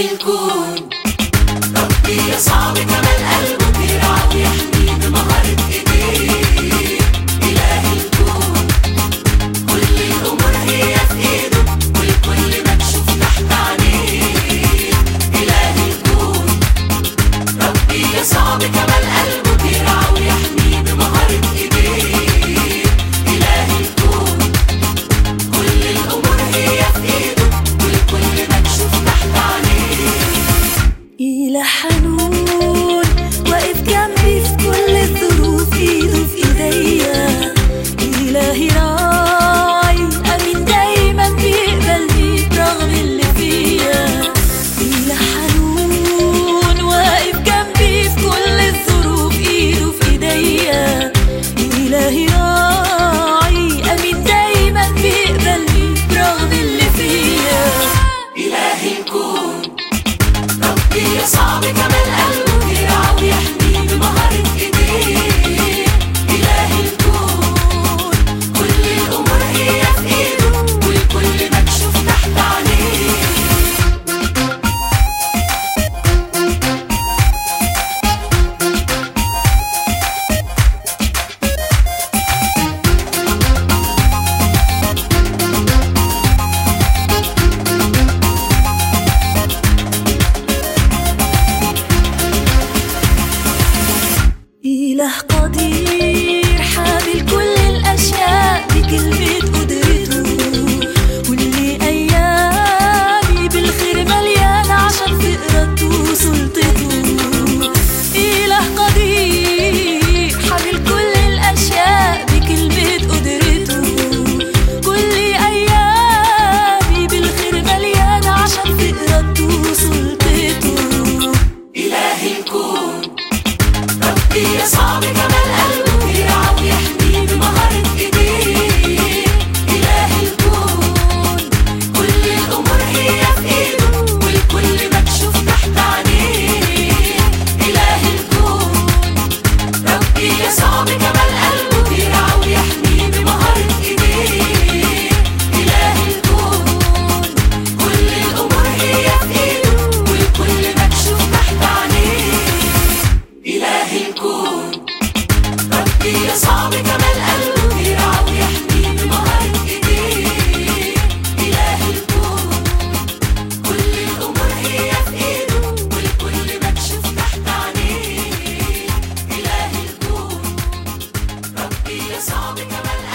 الكون ربي يصعب كمال قلبه بيرعى ويحمي بمهارة إيديه إله الكون كل الأمور هي في إيده والكل مكشوف تحت عينيه إله الكون ربي يصعب كمال قلبه صعب كمان